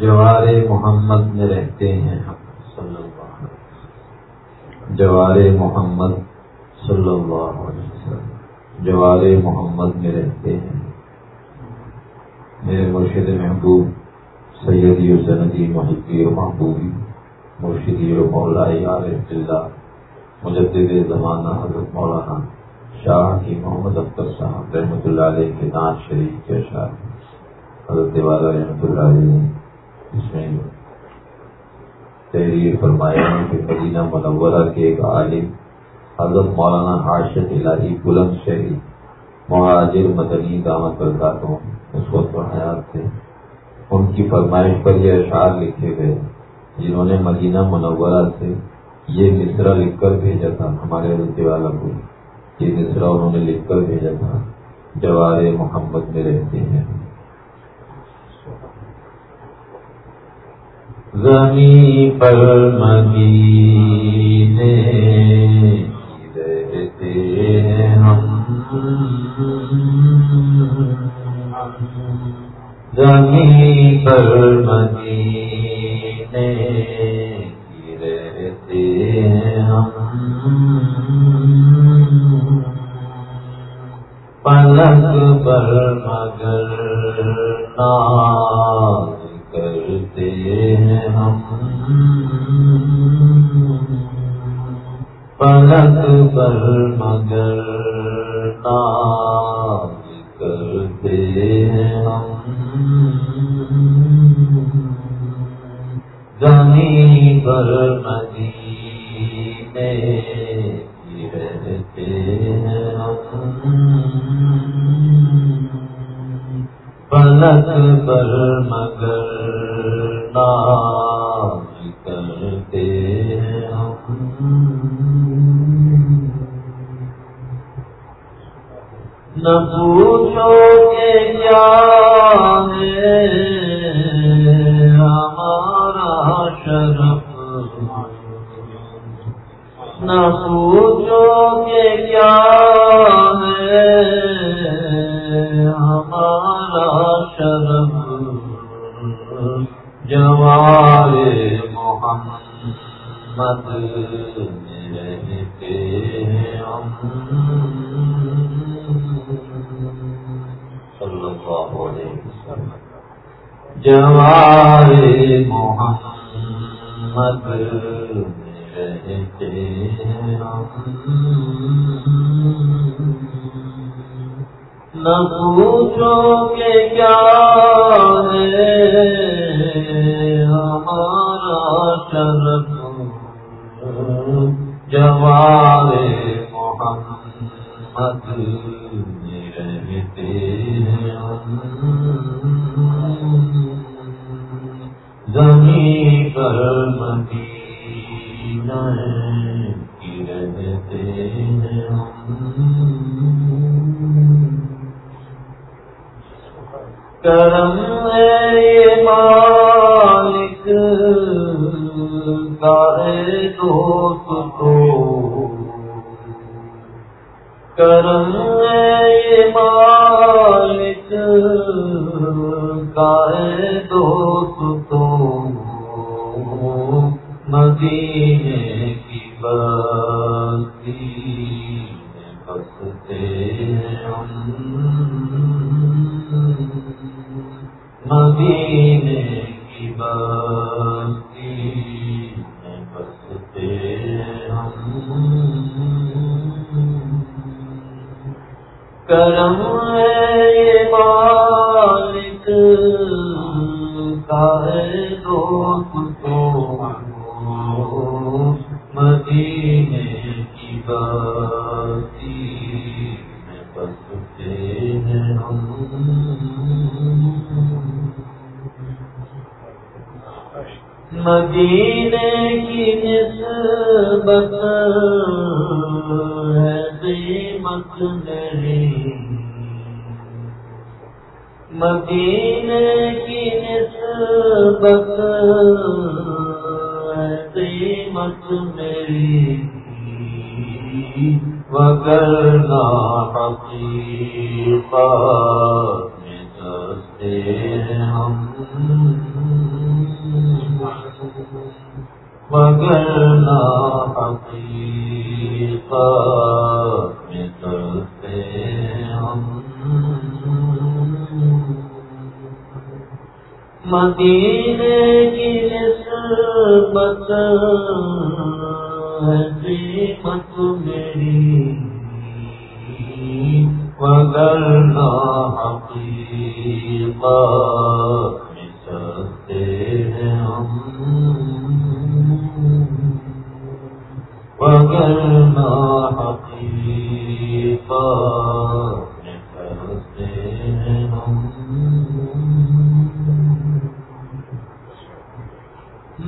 جوار محمد میں رہتے ہیں۔ صلی اللہ علیہ وسلم جوار محمد صلی اللہ علیہ وسلم۔ جوار محمد میں رہتے ہیں۔ میرے مرشد محبوب سیدی و سندی محبی و محبوبی مرشدی و مولائی عارف اللہ مجدد زمانہ حضرت مولانا شاہ کی محمد اختر صاحب رحمۃ اللہ علیہ کے ناز شریف کے اشار حضرت والا رحمۃ اللہ علیہ۔ اس میں تحریر فرمایا کہ مدینہ منورہ کے ایک عالم، حضرت مولانا عاشق الہی بلند شہری، مہاجر مدنی دامت برکاتوں اس وقت حیات تھے۔ ان کی فرمائش پر یہ اشعار لکھے گئے جنہوں نے مدینہ منورہ سے یہ مصرا لکھ کر بھیجا تھا۔ ہمارے حضرت والا کو یہ مصرا انہوں نے لکھ کر بھیجا تھا۔ جوار محمد میں رہتے ہیں۔ زمین پر مدینے رہتے ہیں ہم۔ زمین پر مدینے رہتے ہیں ہم پلک پر مگر ناز ہیں ہم۔ پلک پر مگر ناز کرتے ہیں ہم۔ زمین پر مدینے رہتے ہیں ہم۔ پلک پر پوچھو کہ کیا ہے؟ ہمارا شرف جوار محمد رہتے ہم صلی اللہ علیہ وسلم محمد نہ پوچھو کہ کیا ہے ہمارا شرف۔ جوار محمد رہتے زمین پر مدینہ کی مدینے کی بستی میں بستے ہم۔ کرم ہے قیمت میری وگرنا حقیقت میں دستے ہیں ہم مگر میں ہم مدینے کی قیمت میری۔ مگر نہ حقیقت حقیقت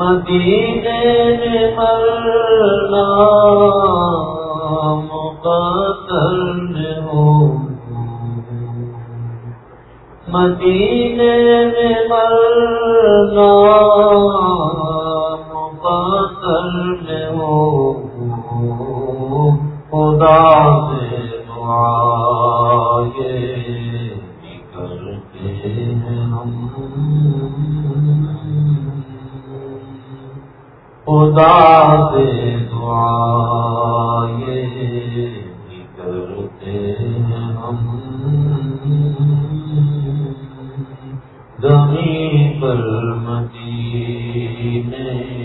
مدینے مرنا مقتل ہو مدینے مرنا ہو خدا سے دعائے کرتے خدا سے دعائے کرتے ہم۔ زمین پر مدینے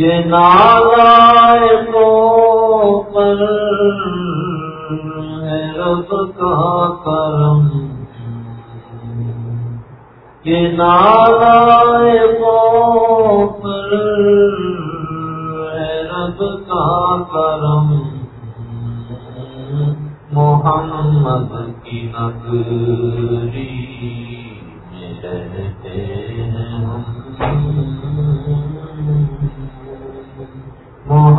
یہ نالائے کو پر رب کا کرم؟ یہ نال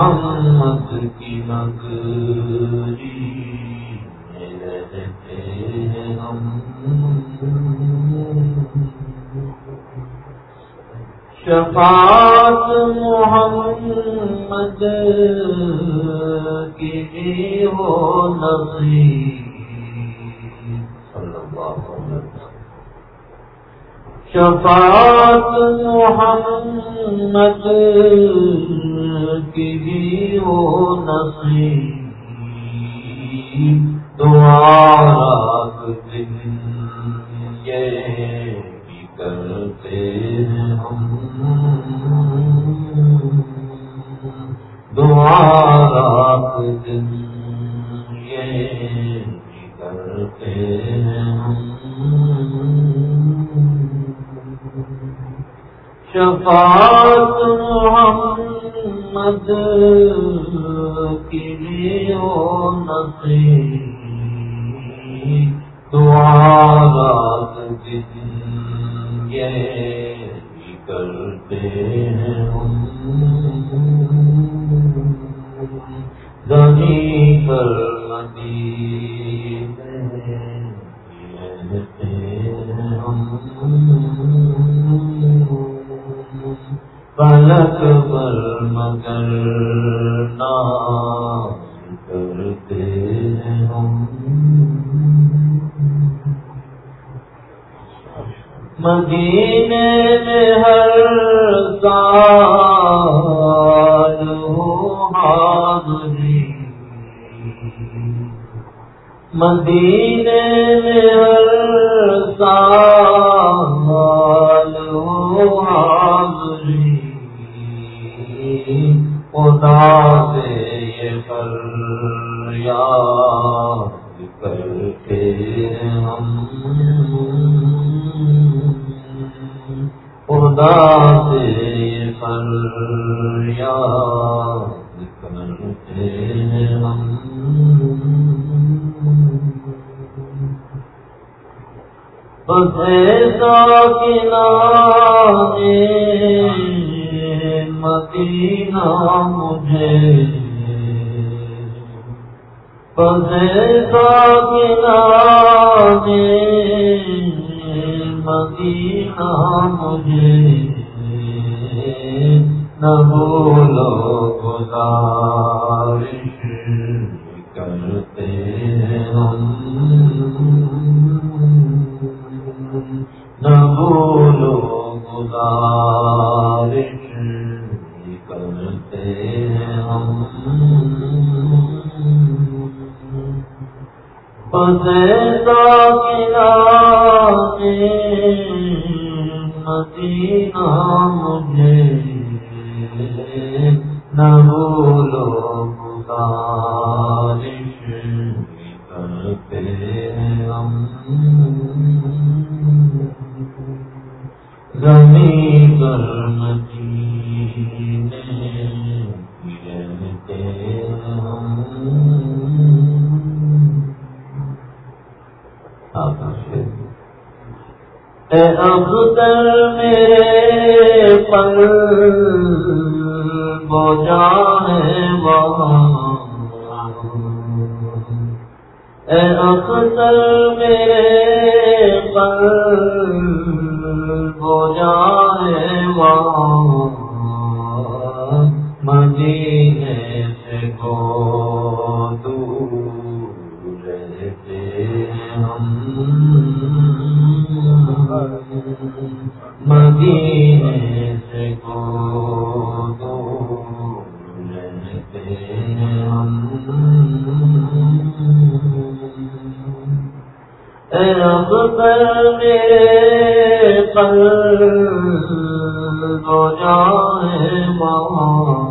محمد کی نگری رہتے ہیں ہم شفاعت محمد کی بھی ہو نصیب۔ شفاعت محمد کی بھی ہو نصیب، دعا دن یہ بھی کرتے ہیں ہم۔ رات دن یہ بھی کرتے ہیں ہم۔ شفاعت مدینے میں ہر سال حاضری۔ مدینے میں ہر سال حاضری۔ خدا سے یہ فریاد۔ مدینہ مجھے بس کنارے مدینہ مجھے۔ نہ بولو گزارش کرتے ہم۔ نہ بولو گزارش کرتے ہم۔ پسندہ مدینہ مجھے نہ بولو گزارش کرتے ہم زمین مدینے سے کو دور رہتے ہم۔ مدینے سے کو رب پر میرے پل ہو جائے ماں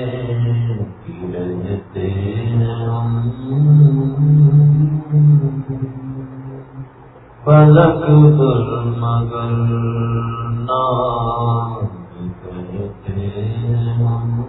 پر مگر نام کرتے ہم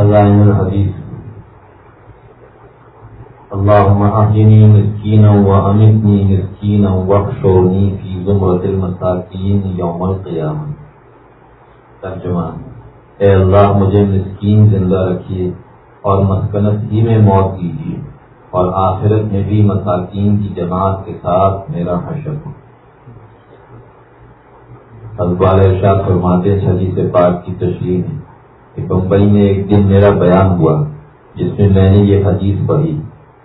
خزائن الحدیث اللهم احجني مسكينا وامتني مسكينا واحشرني في زمرة المساكين يوم القيامة. ترجمہ اے اللہ، مجھے مسکین زندہ رکھیے اور مسکنت ہی میں موت دیجیے اور آخرت میں بھی مساکین کی جماعت کے ساتھ میرا حشر ہو۔ اقبال ارشاد فرماتے چھلی سے پاک کی تشریح ہے کہ بمبئی میں ایک دن میرا بیان ہوا، جس میں میں نے یہ حدیث پڑھی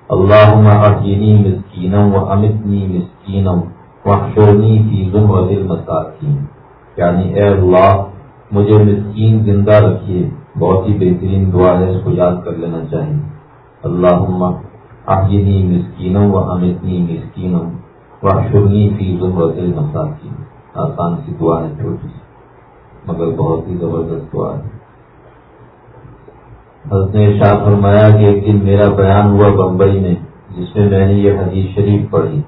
اللہ احینی مسکینم و امتنی مسکینم وحشونی فی زمرد المساکین. یعنی اے اللہ، مجھے مسکین زندہ رکھیے، بہت ہی بہترین دعا ہے، اس کو یاد کر لینا چاہیے۔ اللہ احینی مسکینم و امتنی مسکینم وحشونی فی زمرد المساکین۔ آسان سی دعا ہے، چھوٹی مگر بہت ہی زبردست دعا ہے۔ حضرت نے ارشاد فرمایا کہ ایک دن میرا بیان ہوا بمبئی میں، جس میں میں نے یہ حدیث شریف پڑھی۔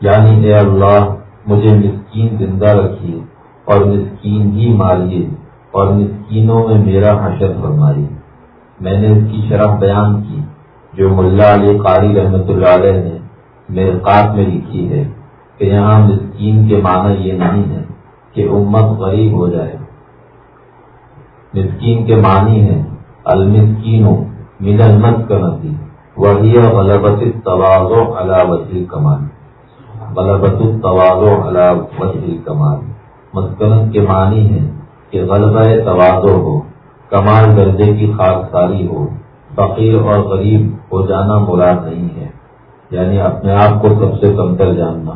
یعنی اے اللہ، مجھے مسکین زندہ رکھیے اور مسکین ہی ماریے اور مسکینوں میں میرا حشر فرمائیے میں نے اس کی شرح بیان کی، جو ملا علی قاری رحمت اللہ علیہ نے میرے قات میں لکھی ہے کہ یہاں مسکین کے معنی یہ نہیں ہے کہ امت غریب ہو جائے۔ مسکین کے معنی ہے المسکینوں ملن مت کا وہی غلبت توازو علا وسیع کمان غلبت التوازو علا وسیع کمال۔ مسکنت کے معنی ہے کہ غلبہ توازو ہو، کمال درجے کی خاک ساری ہو۔ فقیر اور غریب ہو جانا مراد نہیں ہے۔ یعنی اپنے آپ کو سب سے کمتر جاننا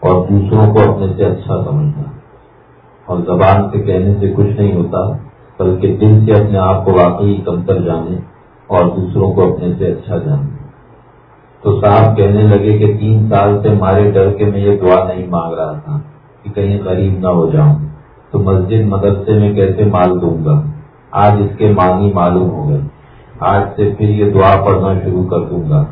اور دوسروں کو اپنے سے اچھا سمجھنا۔ اور زبان سے کہنے سے کچھ نہیں ہوتا۔ بلکہ دل سے اپنے آپ کو واقعی کمتر جانے اور دوسروں کو اپنے سے اچھا جانے۔ تو صاحب کہنے لگے کہ تین سال سے مارے ڈر کے میں یہ دعا نہیں مانگ رہا تھا کہ کہیں غریب نہ ہو جاؤں۔ تو مسجد مدرسے میں کیسے مال دوں گا؟ آج اس کے معنی معلوم ہو گئے۔ آج سے پھر یہ دعا پڑھنا شروع کر دوں گا۔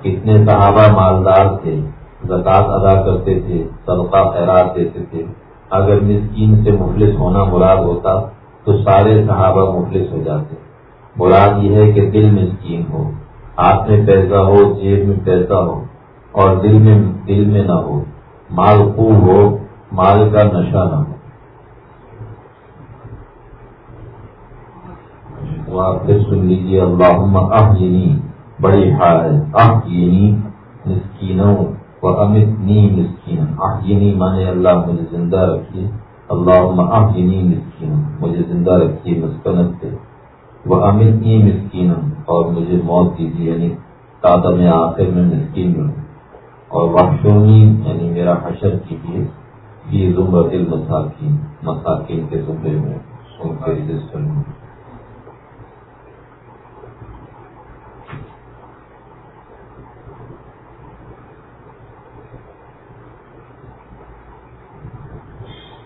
کتنے صحابہ مالدار تھے زکات ادا کرتے تھے، صدقہ خیرات دیتے تھے۔ اگر مسکین سے مفلس ہونا مراد ہوتا تو سارے صحابہ مفلس ہو جاتے مراد یہ ہے کہ دل مسکین ہو، ہاتھ میں پیسہ ہو، جیب میں پیسہ ہو، اور دل میں دل میں نہ ہو۔ مال خوب ہو، مال کا نشہ نہ ہو۔ آپ پھر سن لیجیے اللہ احجنی بڑی ہار ہے۔ احجنی مسکینوں و امت نی مسکین احجنی مانے اللہ مجھے زندہ رکھیے۔ اللہ احجنی مسکین مجھے زندہ رکھیے مسکنت سے وہ امن کی مسکین اور مجھے موت دیجیے یعنی تادا میں آخر میں مسکین ہوں اور واقعی یعنی میرا حشر کیجیے یہ زمر دل مساکین مساکین کے زمرے میں، ان کے رجسٹر میں۔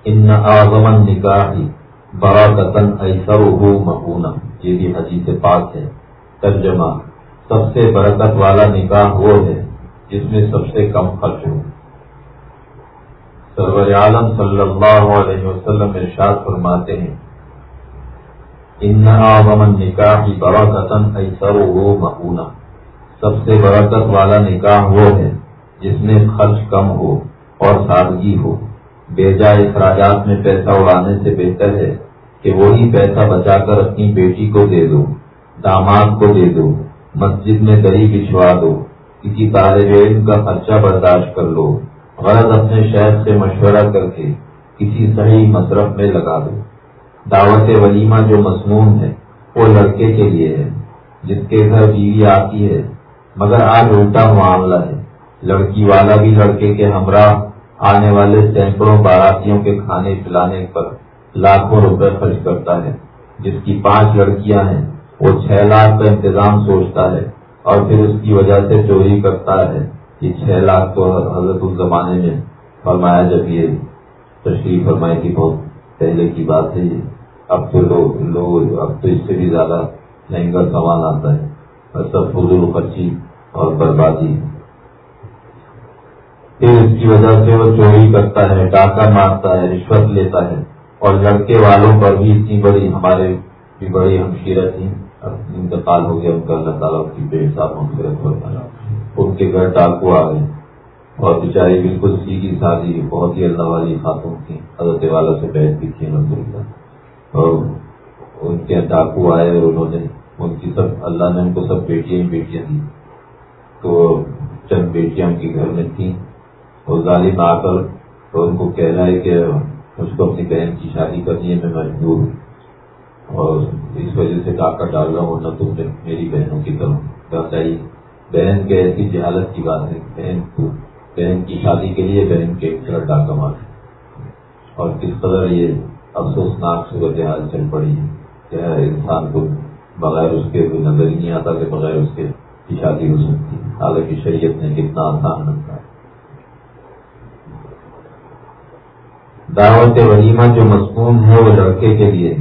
ان اعظم نکاح بڑا قطن ایسر ہو مقونا یہ بھی حدیث پاک ہے۔ ترجمہ، سب سے برکت والا نکاح وہ ہے جس میں سب سے کم خرچ ہو۔ سرور عالم صلی اللہ علیہ وسلم ارشاد فرماتے ہیں ان اعظم نکاح بڑا قطن ایسر ہو مقونا سب سے برکت والا نکاح وہ ہے جس میں خرچ کم ہو اور سادگی ہو۔ بے جائے اخراجات میں پیسہ اڑانے سے بہتر ہے کہ وہی پیسہ بچا کر اپنی بیٹی کو دے دو، داماد کو دے دو، مسجد میں دہی بچھوا دو، کسی طالب علم کا خرچہ برداشت کر لو، غرض اپنے شہر سے مشورہ کر کے کسی صحیح مصرف میں لگا دو۔ دعوت ولیمہ جو مصنون ہے، وہ لڑکے کے لیے ہے، جس کے گھر بیوی آتی ہے، مگر آج الٹا معاملہ ہے۔ لڑکی والا بھی لڑکے کے ہمراہ آنے والے سینکڑوں باراتیوں کے کھانے پلانے پر لاکھوں روپے خرچ کرتا ہے۔ جس کی پانچ لڑکیاں ہیں، وہ چھ لاکھ کا انتظام سوچتا ہے اور پھر اس کی وجہ سے چوری کرتا ہے یہ چھ لاکھ تو حضرت اس زمانے میں فرمایا جب یہ تشریف فرمائی تھی بہت پہلے کی بات ہے یہ۔ اب تو لوگ لوگ، اب تو اس سے بھی زیادہ مہنگا سامان آتا ہے۔ سب فضول خرچی اور بربادی۔ پھر اس کی وجہ سے وہ چوری کرتا ہے، ڈاکہ مارتا ہے، رشوت لیتا ہے۔ اور لڑکے والوں پر بھی اتنی بڑی، ہمارے بھی بڑی ہمشیرہ تھی۔ انتقال ہو گیا ان کا، اللہ تعالیٰ کی بے حساب ان کے گھر ڈاکو آ گئے۔ اور بیچاری بالکل سیدھی سادی بہت ہی اللہ والی خاتون تھی حضرت والا سے بیٹھ بھی تھی الحمد للہ اور ان کے ڈاکو آئے اور انہوں نے، ان کی سب، اللہ نے ان کو سب بیٹیاں ہی بیٹیاں دی تو چند بیٹیاں ان کے گھر میں تھیں۔ اور ظالم آ کر تو ان کو کہہ رہا ہے کہ مجھ کو اپنی بہن کی شادی کرنی ہے، میں مجبور ہوں۔ اور اس وجہ سے ڈاکہ ڈال رہا ہوں نہ تم نے میری بہنوں کی طرف چاہیے بہن کے ایسی جہالت کی بات ہے۔ بہن کو، بہن کی شادی کے لیے بہن کے طرف ڈاکہ مار اور کس قدر یہ افسوسناک صورت حال چل پڑی ہے۔ کیا انسان کو بغیر اس کے نظر ہی نہیں آتا کہ بغیر اس کے کی شادی ہو سکتی حالانکہ شریعت نے کتنا آسان رکھا ہے دعوت ولیمہ جو مصنون ہے وہ لڑکے کے لیے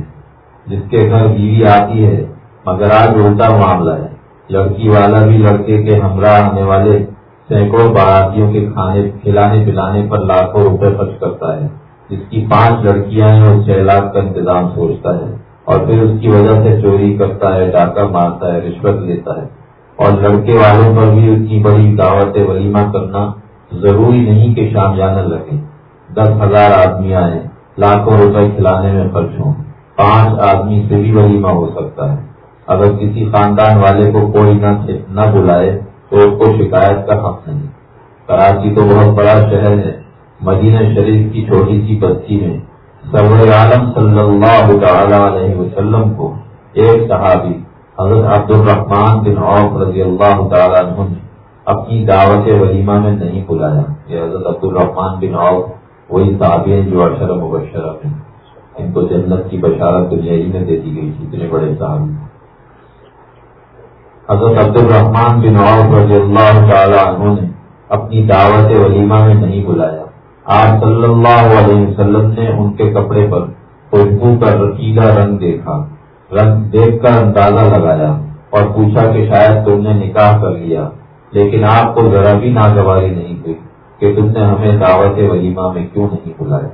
جس کے گھر بیوی آتی ہے، مگر آج الٹا معاملہ ہے۔ لڑکی والا بھی لڑکے کے ہمراہ آنے والے سینکڑوں باراتیوں کے کھانے، کھلانے پلانے پر لاکھوں روپے خرچ کرتا ہے۔ جس کی پانچ لڑکیاں ہیں، وہ چھ لاکھ کا انتظام سوچتا ہے۔ اور پھر اس کی وجہ سے چوری کرتا ہے، ڈاکہ مارتا ہے، رشوت لیتا ہے۔ اور لڑکے والوں پر بھی اتنی بڑی دعوت ولیمہ کرنا ضروری نہیں کہ شام جانا لگے۔ دس ہزار آدمی آئے، لاکھوں روپے کھلانے میں خرچ ہوں۔ پانچ آدمی سے بھی ولیمہ ہو سکتا ہے۔ اگر کسی خاندان والے کو کوئی نہ بلائے، تو اس کو شکایت کا حق نہیں۔ کراچی تو بہت بڑا شہر ہے۔ مدینہ شریف کی چھوٹی سی بستی میں سرور عالم صلی اللہ تعالی علیہ وسلم کو ایک صحابی، حضرت عبد الرحمان بن عوف رضی اللہ تعالیٰ عنہ نے اپنی دعوت ولیمہ میں نہیں بلایا۔ یہ حضرت عبد الرحمان بن عوف وہی صحابی ہیں جو اشر مبشرہ ہیں ان کو جنت کی بشارت دنیا ہی میں دے دی گئی تھی، اتنے بڑے صحابی۔ حضرت عبد الرحمان بن عوف رضی اللہ تعالی عنہ نے اپنی دعوت ولیمہ میں نہیں بلایا۔ آپ صلی اللہ علیہ وسلم نے ان کے کپڑے پر خوشبو کا رکیلا رنگ دیکھا۔ رنگ دیکھ کر اندازہ لگایا اور پوچھا کہ شاید تم نے نکاح کر لیا، لیکن آپ کو ذرا بھی ناگواری نہیں ہوئی۔ کہ تم نے ہمیں دعوت ولیمہ میں کیوں نہیں بلایا؟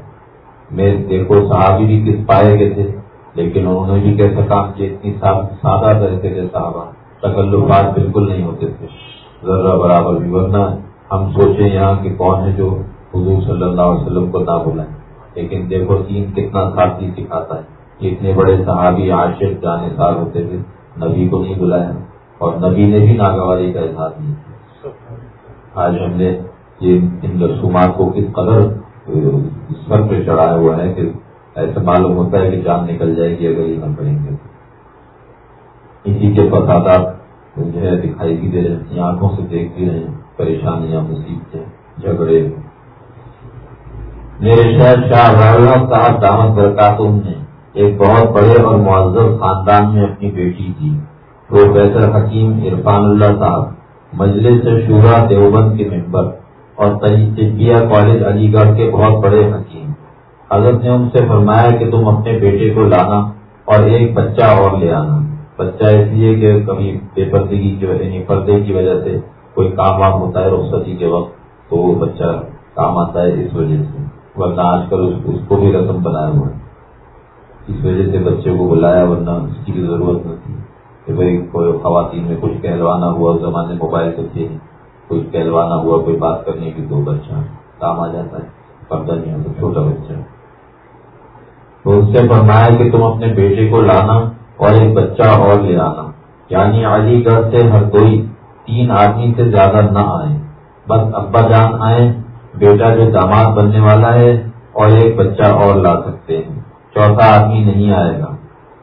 میں دیکھو صحابی بھی کس پائے کے تھے، لیکن انہوں نے بھی کیسا کام کیا اتنی سادہ طریقے سے صحابہ، تکلفات بالکل نہیں ہوتے تھے۔ ذرا برابر بھی، ورنہ ہم سوچیں یہاں کہ کون ہے جو حضور صلی اللہ علیہ وسلم کو نہ بلائیں لیکن دیکھو تین کتنا ساتھی سکھاتا ہے۔ اتنے بڑے صحابی عاشق، جانے سال ہوتے تھے، نبی کو نہیں بلایا۔ اور نبی نے بھی ناگواری کا اظہار نہیں کیا۔ آج ہم نے یہ ان رسومات کو کس قدر سر پہ چڑھایا ہوا ہے کہ ایسا معلوم ہوتا ہے کہ جان نکل جائے گی اگر یہ نہ پڑیں گے۔ اسی کے فسادات جو ہے دکھائی بھی دے رہے ہیں، آنکھوں سے دیکھ بھی رہے ہیں، پریشانیاں، مصیبتیں، جھگڑے۔ میرے شہر شاہ صاحب دامت برکاتم نے ایک بہت بڑے اور معذر خاندان میں اپنی بیٹی کی، پروفیسر حکیم عرفان اللہ صاحب، مجلس شورا دیوبند کے ممبر۔ اور طبیہ کالج علی گڑھ کے بہت بڑے حکیم۔ حضرت نے ان سے فرمایا کہ تم اپنے بیٹے کو لانا اور ایک بچہ اور لے آنا۔ بچہ اس لیے کہ کبھی بے پردگی کی وجہ یعنی پردے کی وجہ سے کوئی کام وام ہوتا ہے رخصتی کے وقت، تو وہ بچہ کام آتا ہے اس وجہ سے۔ ورنہ آج کل اس کو بھی رسم بنایا ہوا ہے۔ اس وجہ سے بچے کو بلایا، ورنہ اس کی بھی ضرورت نہیں تھی کہ بھائی کوئی خواتین میں کچھ کہلوانا ہوا زمانے موبائل تو تھے کچھ کہلوانا ہوا، کوئی بات کرنے کی تو بچہ کام آ جاتا ہے، پردہ نہیں ہوتا، چھوٹا بچہ تو اس سے فرمایا کہ تم اپنے بیٹے کو لانا اور ایک بچہ اور لے آنا۔ یعنی علی گڑھ سے ہر کوئی تین آدمی سے زیادہ نہ آئے۔ بس ابا جان آئے، بیٹا جو داماد بننے والا ہے اور ایک بچہ اور لا سکتے ہیں۔ چوتھا آدمی نہیں آئے گا۔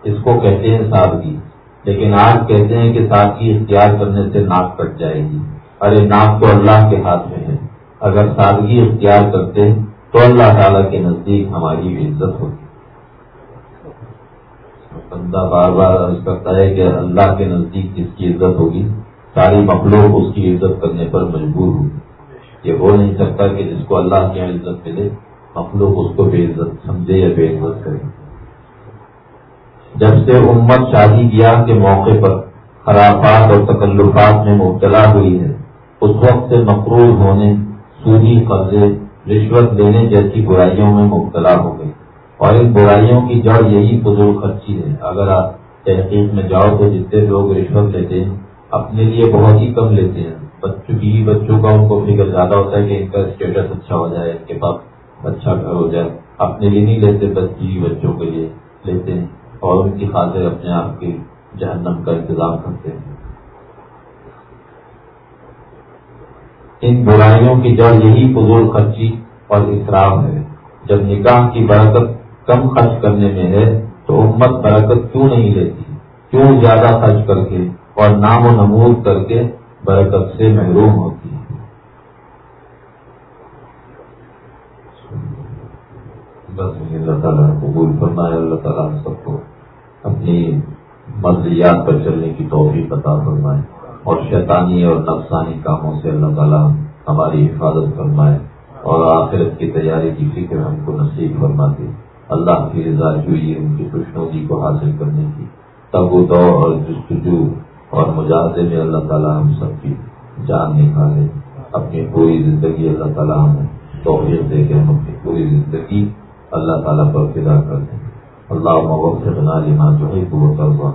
اس کو کہتے ہیں سادگی، لیکن آج کہتے ہیں کہ سادگی اختیار کرنے سے ناک کٹ جائے گی۔ ارے ناک تو اللہ کے ہاتھ میں ہے۔ اگر سادگی اختیار کرتے تو اللہ تعالیٰ کے نزدیک ہماری بھی عزت ہوتی۔ بندہ بار بار عرض کرتا ہے کہ اللہ کے نزدیک جس کی عزت ہوگی؟ ساری مخلوق اس کی عزت کرنے پر مجبور ہوگی یہ ہو نہیں سکتا کہ جس کو اللہ کی عزت ملے، مخلوق اس کو بے عزت سمجھے یا بے عزت کرے۔ جب سے امت شادی بیاہ کے موقع پر خرافات اور تکلفات میں مبتلا ہوئی ہے اس وقت سے مقروض ہونے سودی قرضے، رشوت لینے جیسی برائیوں میں مبتلا ہو گئی۔ اور ان برائیوں کی جڑ یہی فضول خرچی ہے۔ اگر آپ تحقیق میں جاؤ تو جتنے لوگ رشوت لیتے ہیں، اپنے لیے بہت ہی کم لیتے ہیں۔ بچوں بیوی بچوں کا ان کو فکر زیادہ ہوتا ہے کہ ان کا اسٹیٹس اچھا ہو جائے، ان کے پاس اچھا گھر ہو جائے۔ اپنے لیے نہیں لیتے بس بیوی بچوں کے لیے لیتے ہیں اور ان کی خاطر اپنے آپ کی جہنم کا انتظام کرتے ہیں۔ ان برائیوں کی جڑ یہی فضول خرچی اور اصراف ہے۔ جب نکاح کی برکت کم خرچ کرنے میں ہے تو امت برکت کیوں نہیں لیتی؟ کیوں زیادہ خرچ کر کے اور نام و نمود کر کے برکت سے محروم ہوتی؟ ہے بس اللہ تعالیٰ قبول کرنا ہے اللہ تعالیٰ سب کو اپنی مرضیات پر چلنے کی توفیق عطا فرمائے۔ اور شیطانی اور نفسانی کاموں سے اللہ تعالیٰ ہماری حفاظت فرمائے اور آخرت کی تیاری کی فکر ہم کو نصیب فرما دے اللہ کی رضا جوئی ان کی خوشنودی کو حاصل کرنے کی تب و دو اور جستجو اور مجاہدے میں اللہ تعالیٰ ہم سب کی جان نکالے۔ اپنی پوری زندگی اللہ تعالیٰ ہمیں توفیق دے کے ہم اپنی پوری زندگی اللہ تعالیٰ پر فدا کر دیں۔ اللہ مغفرنا لما تحب وترضى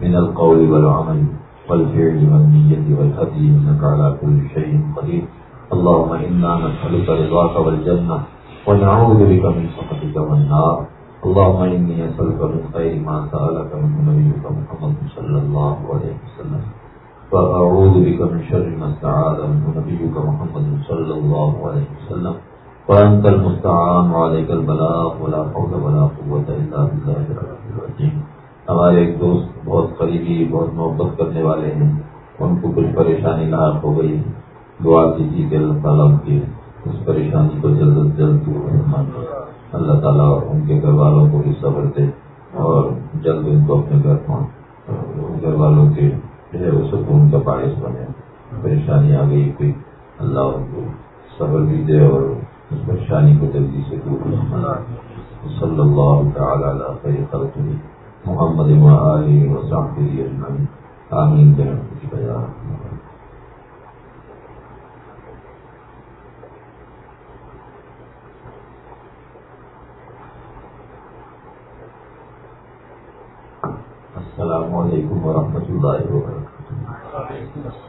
من القول والعمل۔ والفعل والنية والهدي إنك على كل شيء قدير. اللهم إنا نسألك رضاك والجنة ونعوذ بك من سخطك والنار. اللهم إني أسألك من خير ما سألك من نبيك محمد صلى الله عليه وسلم. فأعوذ بك من شر ما استعاذ منه نبيك محمد صلى الله عليه وسلم. فأنت المستعان وعليك البلاغ ولا حول ولا قوة إلا بالله العلي العظيم. ہمارے ایک دوست بہت قریبی، بہت محبت کرنے والے ہیں۔ ان کو کچھ پریشانی لاحق ہو گئی دعا کیجیے کہ اللہ تعالیٰ ان کی اس پریشانی کو جلد از جلد دور اللہ تعالیٰ ان کے گھر والوں کو بھی صبر دے اور جلد ان کو اپنے گھر گھر والوں کے جو ہے وہ سکون کا باعث بنے۔ پریشانی آ گئی کوئی اللہ ان کو صبر بھی دے اور اس پریشانی کو جلدی سے دور صلی اللہ تعالیٰ خیر خلق محمد اجمعین. آمین. برحمتك يا السلام علیکم ورحمۃ اللہ وبرکاتہ.